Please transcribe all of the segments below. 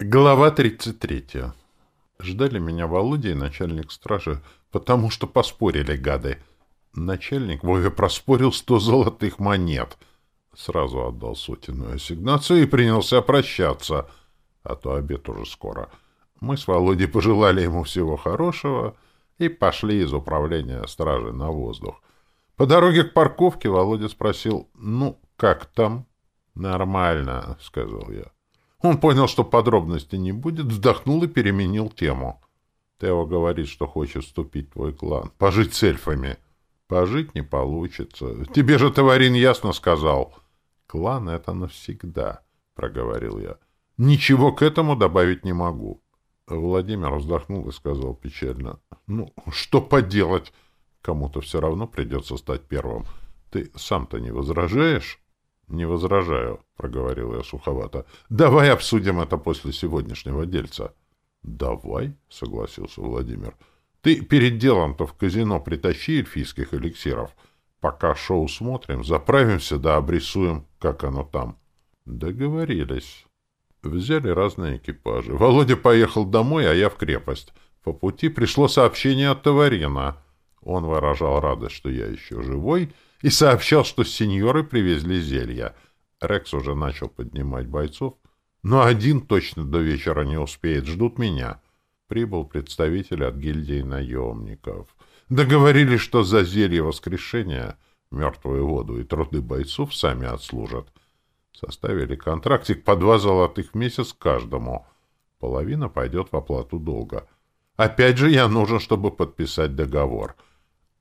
Глава 33. Ждали меня Володя и начальник стражи, потому что поспорили гады. Начальник Вове проспорил сто золотых монет. Сразу отдал сотенную ассигнацию и принялся прощаться, а то обед уже скоро. Мы с Володей пожелали ему всего хорошего и пошли из управления стражи на воздух. По дороге к парковке Володя спросил, «Ну, как там?» «Нормально», — сказал я. Он понял, что подробностей не будет, вздохнул и переменил тему. Тео говорит, что хочет вступить в твой клан, пожить с эльфами. Пожить не получится. Тебе же товарин ясно сказал. Клан — это навсегда, — проговорил я. Ничего к этому добавить не могу. Владимир вздохнул и сказал печально. Ну, что поделать? Кому-то все равно придется стать первым. Ты сам-то не возражаешь? «Не возражаю», — проговорил я суховато. «Давай обсудим это после сегодняшнего дельца». «Давай», — согласился Владимир. «Ты перед делом-то в казино притащи эльфийских эликсиров. Пока шоу смотрим, заправимся да обрисуем, как оно там». «Договорились». Взяли разные экипажи. Володя поехал домой, а я в крепость. По пути пришло сообщение от Товарина. Он выражал радость, что я еще живой, — и сообщал, что сеньоры привезли зелья. Рекс уже начал поднимать бойцов, но один точно до вечера не успеет, ждут меня. Прибыл представитель от гильдии наемников. Договорились, что за зелье воскрешения мертвую воду и труды бойцов сами отслужат. Составили контрактик по два золотых в месяц каждому. Половина пойдет в оплату долга. Опять же, я нужен, чтобы подписать договор —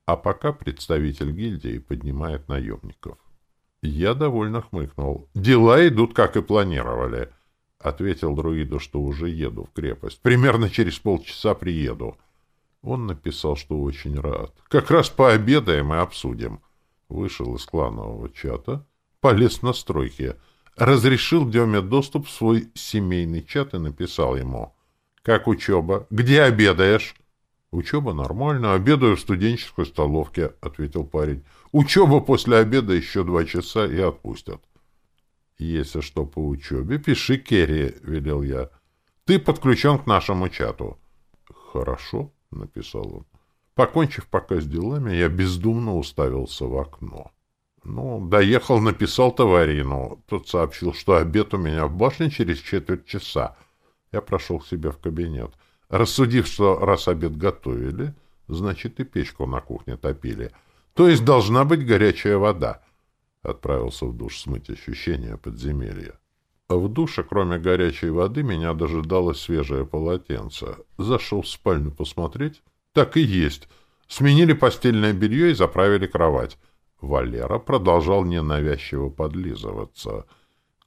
а пока представитель гильдии поднимает наемников. Я довольно хмыкнул. «Дела идут, как и планировали», — ответил друиду, что уже еду в крепость. «Примерно через полчаса приеду». Он написал, что очень рад. «Как раз пообедаем и обсудим». Вышел из кланового чата, полез на стройки, разрешил Деме доступ в свой семейный чат и написал ему. «Как учеба? Где обедаешь?» «Учеба нормально, обедаю в студенческой столовке», — ответил парень. «Учеба после обеда еще два часа и отпустят». «Если что по учебе, пиши Керри», — велел я. «Ты подключен к нашему чату». «Хорошо», — написал он. Покончив пока с делами, я бездумно уставился в окно. Ну, доехал, написал товарину. Тот сообщил, что обед у меня в башне через четверть часа. Я прошел к себе в кабинет. Рассудив, что раз обед готовили, значит и печку на кухне топили. То есть должна быть горячая вода. Отправился в душ смыть ощущения подземелья. А в душе, кроме горячей воды, меня дожидалось свежее полотенце. Зашел в спальню посмотреть. Так и есть. Сменили постельное белье и заправили кровать. Валера продолжал ненавязчиво подлизываться.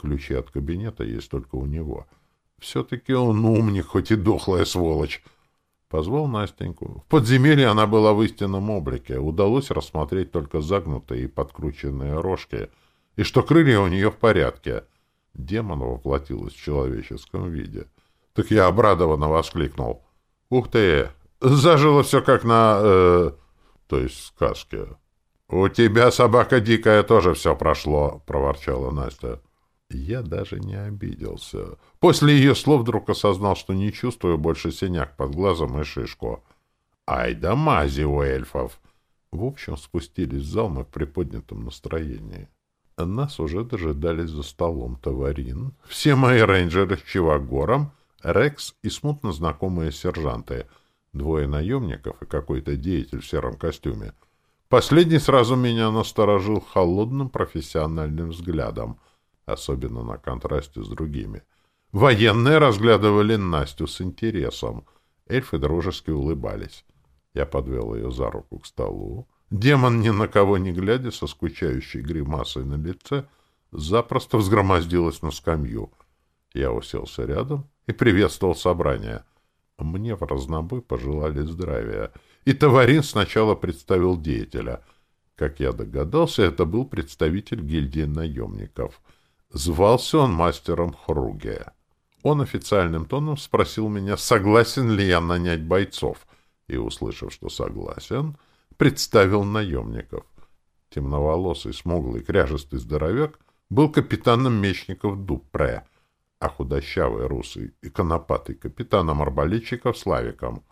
Ключи от кабинета есть только у него — все-таки он ну, умник, хоть и дохлая сволочь. Позвал Настеньку. В подземелье она была в истинном облике. Удалось рассмотреть только загнутые и подкрученные рожки, и что крылья у нее в порядке. Демон воплотилась в человеческом виде. Так я обрадованно воскликнул. «Ух ты! Зажило все как на... Э, то есть в сказке». «У тебя, собака дикая, тоже все прошло», — проворчала Настя. Я даже не обиделся. После ее слов вдруг осознал, что не чувствую больше синяк под глазом и шишку. Ай да мази у эльфов! В общем, спустились в зал мы в приподнятом настроении. Нас уже дожидались за столом товарин, все мои рейнджеры с Чивагором, Рекс и смутно знакомые сержанты, двое наемников и какой-то деятель в сером костюме. Последний сразу меня насторожил холодным профессиональным взглядом — особенно на контрасте с другими. Военные разглядывали Настю с интересом. Эльфы дружески улыбались. Я подвел ее за руку к столу. Демон, ни на кого не глядя, со скучающей гримасой на лице, запросто взгромоздилась на скамью. Я уселся рядом и приветствовал собрание. Мне в разнобой пожелали здравия. И товарин сначала представил деятеля. Как я догадался, это был представитель гильдии наемников — Звался он мастером Хруге. Он официальным тоном спросил меня, согласен ли я нанять бойцов, и, услышав, что согласен, представил наемников. Темноволосый, смуглый, кряжистый здоровяк был капитаном мечников Дупре, а худощавый русый и конопатый капитаном арбалетчиков Славиком.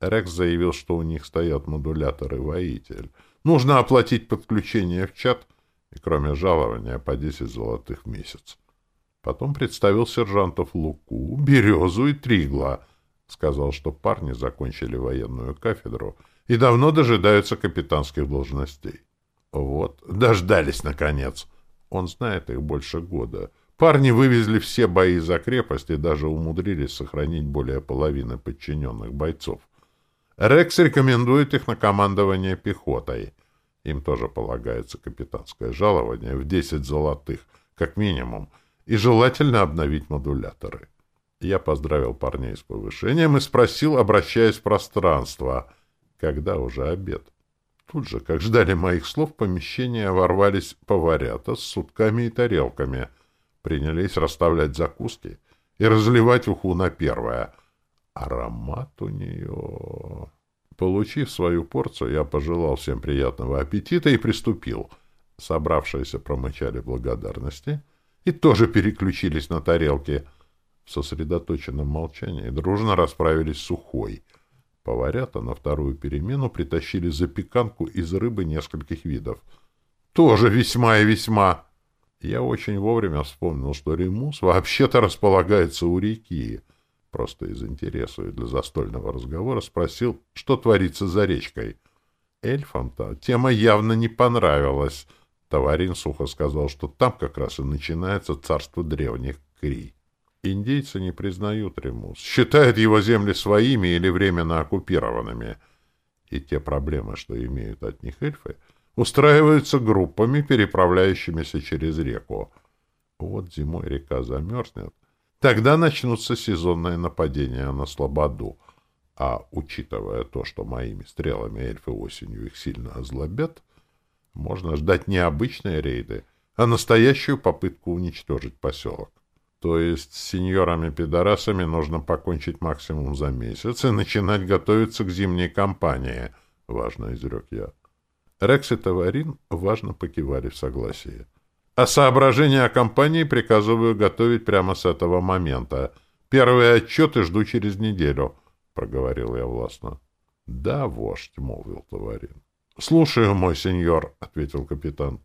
Рекс заявил, что у них стоят модуляторы воитель. Нужно оплатить подключение в чат — и кроме жалования по 10 золотых в месяц. Потом представил сержантов Луку, Березу и Тригла. Сказал, что парни закончили военную кафедру и давно дожидаются капитанских должностей. Вот, дождались, наконец. Он знает их больше года. Парни вывезли все бои за крепость и даже умудрились сохранить более половины подчиненных бойцов. Рекс рекомендует их на командование пехотой — им тоже полагается капитанское жалование в 10 золотых, как минимум, и желательно обновить модуляторы. Я поздравил парней с повышением и спросил, обращаясь в пространство, когда уже обед. Тут же, как ждали моих слов, в помещение ворвались поварята с сутками и тарелками, принялись расставлять закуски и разливать уху на первое. Аромат у нее... Получив свою порцию, я пожелал всем приятного аппетита и приступил. Собравшиеся промычали благодарности и тоже переключились на тарелки. В сосредоточенном молчании дружно расправились сухой. Поварята на вторую перемену притащили запеканку из рыбы нескольких видов. Тоже весьма и весьма. Я очень вовремя вспомнил, что Римус вообще-то располагается у реки — просто из интереса и для застольного разговора, спросил, что творится за речкой. Эльфам-то тема явно не понравилась. Товарин сухо сказал, что там как раз и начинается царство древних Кри. Индейцы не признают Ремус, считают его земли своими или временно оккупированными. И те проблемы, что имеют от них эльфы, устраиваются группами, переправляющимися через реку. Вот зимой река замерзнет, Тогда начнутся сезонные нападения на слободу. А учитывая то, что моими стрелами эльфы осенью их сильно озлобят, можно ждать не обычные рейды, а настоящую попытку уничтожить поселок. То есть с сеньорами-пидорасами нужно покончить максимум за месяц и начинать готовиться к зимней кампании, — важно изрек я. Рекс и Таварин важно покивали в согласии. А соображения о компании приказываю готовить прямо с этого момента. Первые отчеты жду через неделю, — проговорил я властно. — Да, вождь, — молвил товарин. — Слушаю, мой сеньор, — ответил капитан.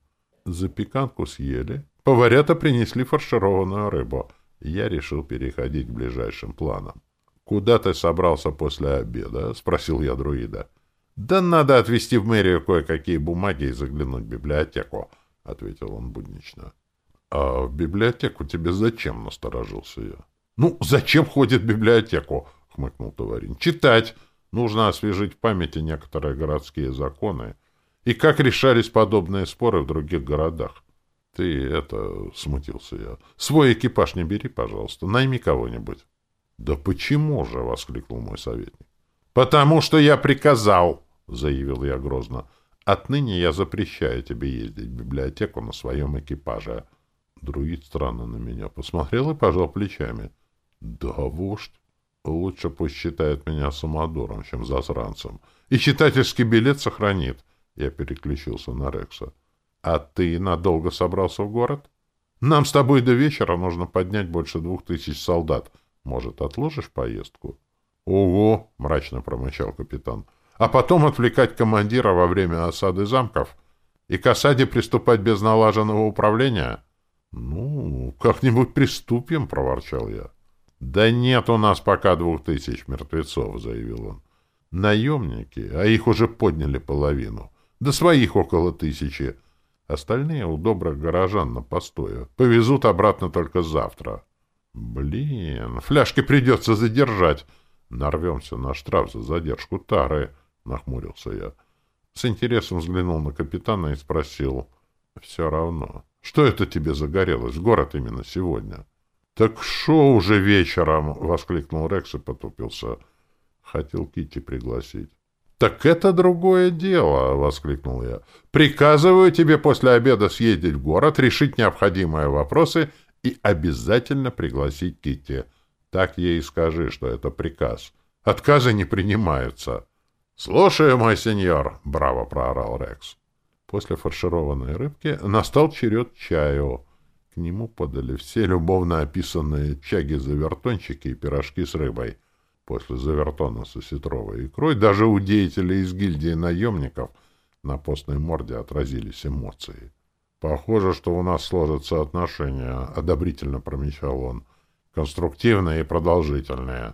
Запеканку съели. Поварята принесли фаршированную рыбу. Я решил переходить к ближайшим планам. — Куда ты собрался после обеда? — спросил я друида. — Да надо отвезти в мэрию кое-какие бумаги и заглянуть в библиотеку, — ответил он буднично. — А в библиотеку тебе зачем? — насторожился я. — Ну, зачем ходит в библиотеку? — хмыкнул Товарин. — Читать. Нужно освежить в памяти некоторые городские законы и как решались подобные споры в других городах. — Ты это... — смутился я. — Свой экипаж не бери, пожалуйста. Найми кого-нибудь. — Да почему же? — воскликнул мой советник. — Потому что я приказал, — заявил я грозно. — Отныне я запрещаю тебе ездить в библиотеку на своем экипаже. Друид странно на меня посмотрел и пожал плечами. Да, вождь. Лучше пусть считает меня самодуром, чем засранцем. И читательский билет сохранит. Я переключился на Рекса. А ты надолго собрался в город? Нам с тобой до вечера нужно поднять больше двух тысяч солдат. Может, отложишь поездку? — Ого! — мрачно промычал капитан. — а потом отвлекать командира во время осады замков и к осаде приступать без налаженного управления? — Ну, как-нибудь приступим, — проворчал я. — Да нет у нас пока двух тысяч мертвецов, — заявил он. — Наемники, а их уже подняли половину. Да своих около тысячи. Остальные у добрых горожан на постою. Повезут обратно только завтра. — Блин, фляжки придется задержать. Нарвемся на штраф за задержку тары. —— нахмурился я. С интересом взглянул на капитана и спросил. «Все равно. Что это тебе загорелось? Город именно сегодня?» «Так шо уже вечером?» — воскликнул Рекс и потупился. Хотел Кити пригласить. «Так это другое дело!» — воскликнул я. «Приказываю тебе после обеда съездить в город, решить необходимые вопросы и обязательно пригласить Кити. Так ей и скажи, что это приказ. Отказы не принимаются». Слушаю, мой сеньор, браво проорал Рекс. После фаршированной рыбки настал черед чаю. К нему подали все любовно описанные чаги-завертончики и пирожки с рыбой. После завертона со сетровой икрой даже у деятелей из гильдии наемников на постной морде отразились эмоции. «Похоже, что у нас сложатся отношения», — одобрительно промечал он. «Конструктивные и продолжительные».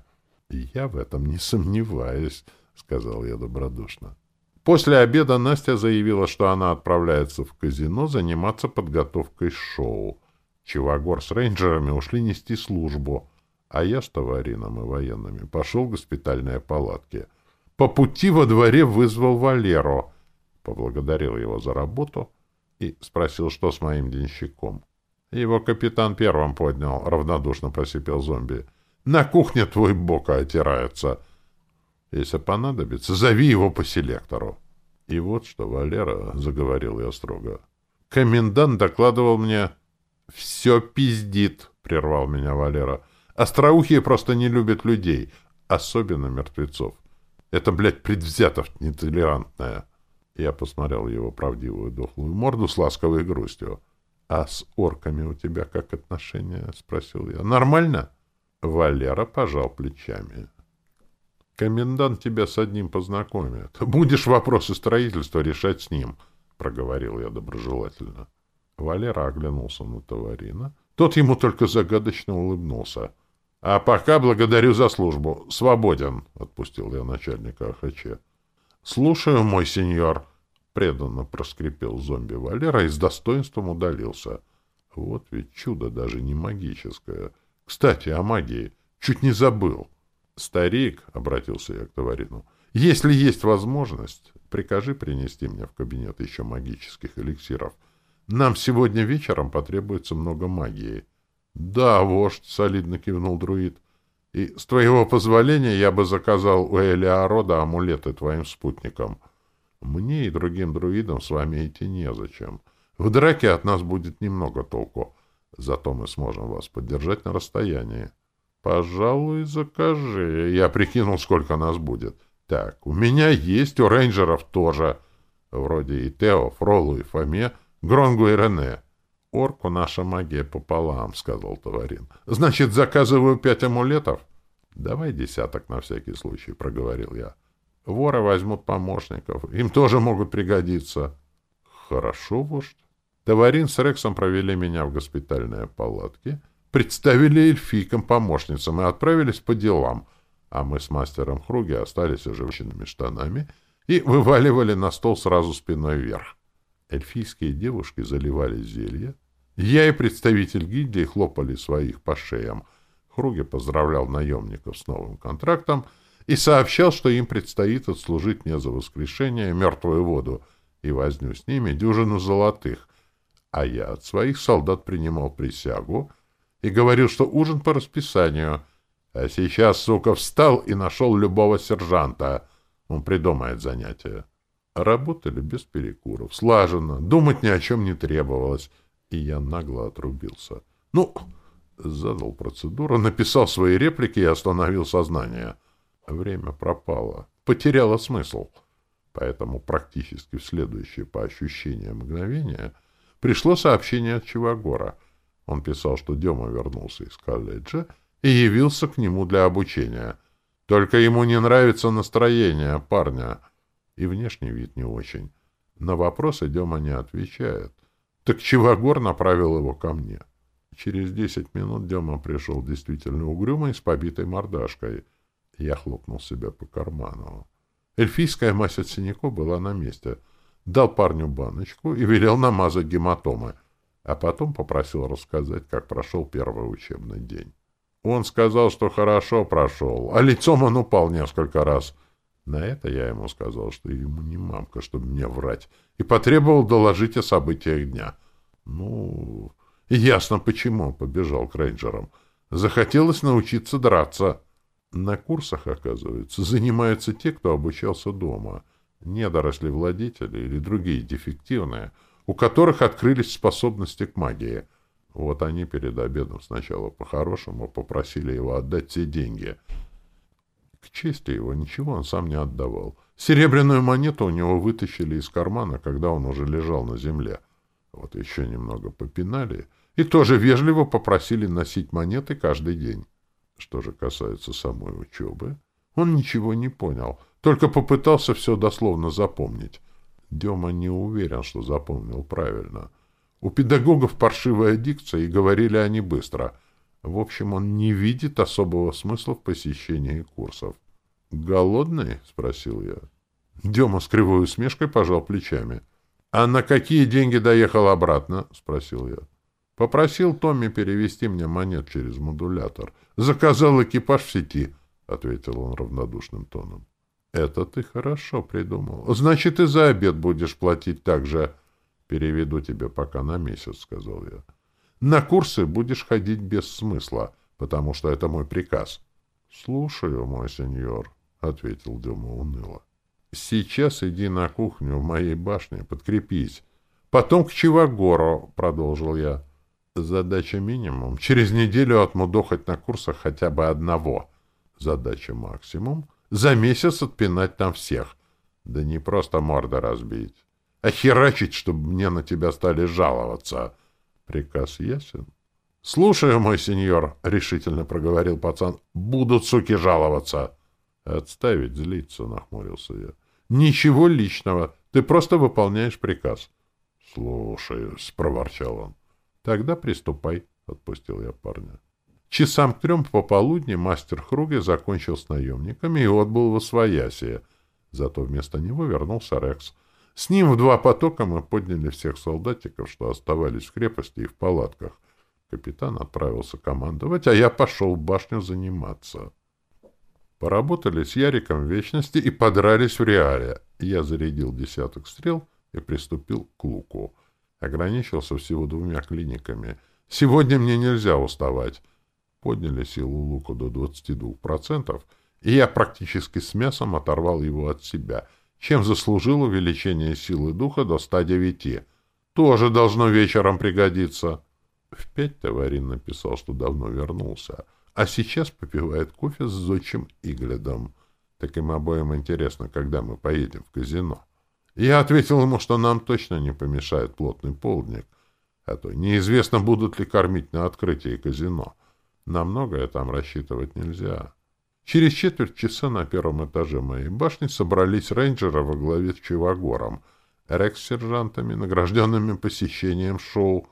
«Я в этом не сомневаюсь». — сказал я добродушно. После обеда Настя заявила, что она отправляется в казино заниматься подготовкой шоу. Чивагор с рейнджерами ушли нести службу, а я с товарином и военными пошел в госпитальные палатки. По пути во дворе вызвал Валеру, поблагодарил его за работу и спросил, что с моим денщиком. Его капитан первым поднял, равнодушно просипел зомби. «На кухне твой бок отирается!» если понадобится, зови его по селектору. И вот что, Валера, — заговорил я строго, — комендант докладывал мне... — Все пиздит, — прервал меня Валера. — Остроухие просто не любят людей, особенно мертвецов. Это, блядь, предвзятов нетолерантная. Я посмотрел его правдивую дохлую морду с ласковой грустью. — А с орками у тебя как отношения? — спросил я. — Нормально? Валера пожал плечами. Комендант тебя с одним познакомит. Будешь вопросы строительства решать с ним, — проговорил я доброжелательно. Валера оглянулся на товарина. Тот ему только загадочно улыбнулся. — А пока благодарю за службу. Свободен, — отпустил я начальника АХЧ. — Слушаю, мой сеньор, — преданно проскрипел зомби Валера и с достоинством удалился. Вот ведь чудо даже не магическое. Кстати, о магии. Чуть не забыл. — «Старик», — обратился я к товарину, — «если есть возможность, прикажи принести мне в кабинет еще магических эликсиров. Нам сегодня вечером потребуется много магии». «Да, вождь», — солидно кивнул друид. «И с твоего позволения я бы заказал у Элиарода амулеты твоим спутникам. Мне и другим друидам с вами идти незачем. В драке от нас будет немного толку, зато мы сможем вас поддержать на расстоянии». Пожалуй, закажи. Я прикинул, сколько нас будет. Так, у меня есть, у рейнджеров тоже. Вроде и Тео, Фролу и Фоме, Гронгу и Рене. Орку наша магия пополам, сказал Товарин. Значит, заказываю пять амулетов? Давай десяток на всякий случай, проговорил я. Воры возьмут помощников. Им тоже могут пригодиться. Хорошо, вождь. Товарин с Рексом провели меня в госпитальные палатки — представили эльфийкам помощницам и отправились по делам, а мы с мастером Хруги остались оживченными штанами и вываливали на стол сразу спиной вверх. Эльфийские девушки заливали зелье. Я и представитель гильдии хлопали своих по шеям. Хруги поздравлял наемников с новым контрактом и сообщал, что им предстоит отслужить не за воскрешение мертвую воду и возню с ними дюжину золотых, а я от своих солдат принимал присягу — и говорил, что ужин по расписанию. А сейчас, сука, встал и нашел любого сержанта. Он придумает занятие. Работали без перекуров, слаженно, думать ни о чем не требовалось. И я нагло отрубился. Ну, задал процедуру, написал свои реплики и остановил сознание. Время пропало, потеряло смысл. Поэтому практически в следующее по ощущениям мгновение пришло сообщение от Чивагора — он писал, что Дема вернулся из колледжа и явился к нему для обучения. Только ему не нравится настроение парня. И внешний вид не очень. На вопросы Дема не отвечает. Так Чивагор направил его ко мне. Через десять минут Дема пришел действительно угрюмый с побитой мордашкой. Я хлопнул себя по карману. Эльфийская мазь от синяков была на месте. Дал парню баночку и велел намазать гематомы — а потом попросил рассказать, как прошел первый учебный день. Он сказал, что хорошо прошел, а лицом он упал несколько раз. На это я ему сказал, что ему не мамка, чтобы мне врать, и потребовал доложить о событиях дня. Ну, ясно почему он побежал к рейнджерам. Захотелось научиться драться. На курсах, оказывается, занимаются те, кто обучался дома, недоросли владетели или другие дефективные — у которых открылись способности к магии. Вот они перед обедом сначала по-хорошему попросили его отдать те деньги. К чести его, ничего он сам не отдавал. Серебряную монету у него вытащили из кармана, когда он уже лежал на земле. Вот еще немного попинали и тоже вежливо попросили носить монеты каждый день. Что же касается самой учебы, он ничего не понял, только попытался все дословно запомнить. Дема не уверен, что запомнил правильно. У педагогов паршивая дикция, и говорили они быстро. В общем, он не видит особого смысла в посещении курсов. «Голодный?» — спросил я. Дема с кривой усмешкой пожал плечами. «А на какие деньги доехал обратно?» — спросил я. «Попросил Томми перевести мне монет через модулятор. Заказал экипаж в сети», — ответил он равнодушным тоном. Это ты хорошо придумал. Значит, и за обед будешь платить так же. Переведу тебе пока на месяц, сказал я. На курсы будешь ходить без смысла, потому что это мой приказ. Слушаю, мой сеньор, ответил Дюма уныло. Сейчас иди на кухню в моей башне, подкрепись. Потом к Чивагору, продолжил я. Задача минимум. Через неделю отмудохать на курсах хотя бы одного. Задача максимум — за месяц отпинать там всех. Да не просто морда разбить, а херачить, чтобы мне на тебя стали жаловаться. Приказ ясен? — Слушаю, мой сеньор, — решительно проговорил пацан, — будут, суки, жаловаться. — Отставить злиться, — нахмурился я. — Ничего личного, ты просто выполняешь приказ. — Слушаю, — спроворчал он. — Тогда приступай, — отпустил я парня. Часам к трем пополудни мастер Хруге закончил с наемниками и отбыл во своясие. Зато вместо него вернулся Рекс. С ним в два потока мы подняли всех солдатиков, что оставались в крепости и в палатках. Капитан отправился командовать, а я пошел в башню заниматься. Поработали с Яриком в вечности и подрались в реале. Я зарядил десяток стрел и приступил к луку. Ограничился всего двумя клиниками. Сегодня мне нельзя уставать подняли силу лука до 22%, и я практически с мясом оторвал его от себя, чем заслужил увеличение силы духа до 109. Тоже должно вечером пригодиться. В пять Таварин написал, что давно вернулся, а сейчас попивает кофе с зодчим Игледом. Так им обоим интересно, когда мы поедем в казино. Я ответил ему, что нам точно не помешает плотный полдник, а то неизвестно, будут ли кормить на открытии казино. Намного я там рассчитывать нельзя. Через четверть часа на первом этаже моей башни собрались рейнджеры во главе с Чивагором, рекс-сержантами, награжденными посещением шоу.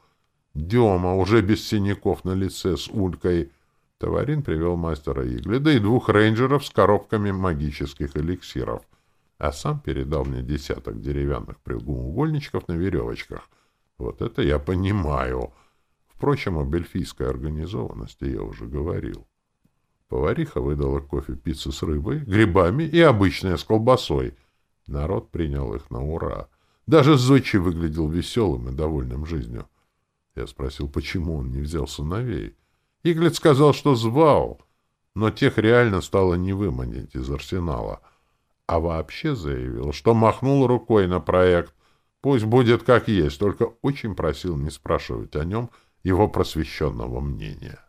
Дема, уже без синяков на лице, с улькой. Товарин привел мастера Иглида и двух рейнджеров с коробками магических эликсиров, а сам передал мне десяток деревянных прямоугольничков на веревочках. Вот это я понимаю. Впрочем, Абельфийская организованности я уже говорил. Повариха выдала кофе, пиццу с рыбой, грибами и обычное с колбасой. Народ принял их на ура. Даже Зочи выглядел веселым и довольным жизнью. Я спросил, почему он не взял сыновей. Иглет сказал, что звал, но тех реально стало не выманить из арсенала. А вообще заявил, что махнул рукой на проект. Пусть будет как есть, только очень просил не спрашивать о нем — его просвещенного мнения.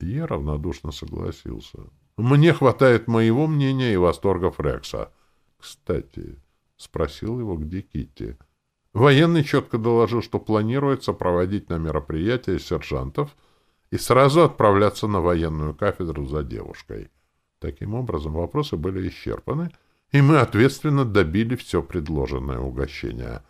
Я равнодушно согласился. «Мне хватает моего мнения и восторгов Рекса». «Кстати», — спросил его, где Китти. Военный четко доложил, что планируется проводить на мероприятие сержантов и сразу отправляться на военную кафедру за девушкой. Таким образом, вопросы были исчерпаны, и мы ответственно добили все предложенное угощение.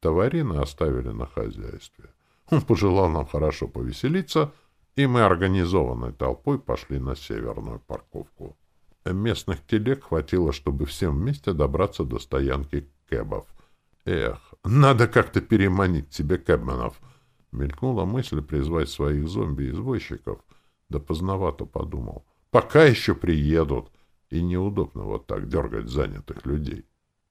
Товарина оставили на хозяйстве. Хм, Он пожелал нам хорошо повеселиться, и мы организованной толпой пошли на северную парковку. Местных телег хватило, чтобы всем вместе добраться до стоянки кэбов. «Эх, надо как-то переманить себе кэбменов!» Мелькнула мысль призвать своих зомби-извозчиков. Да поздновато подумал. «Пока еще приедут!» И неудобно вот так дергать занятых людей.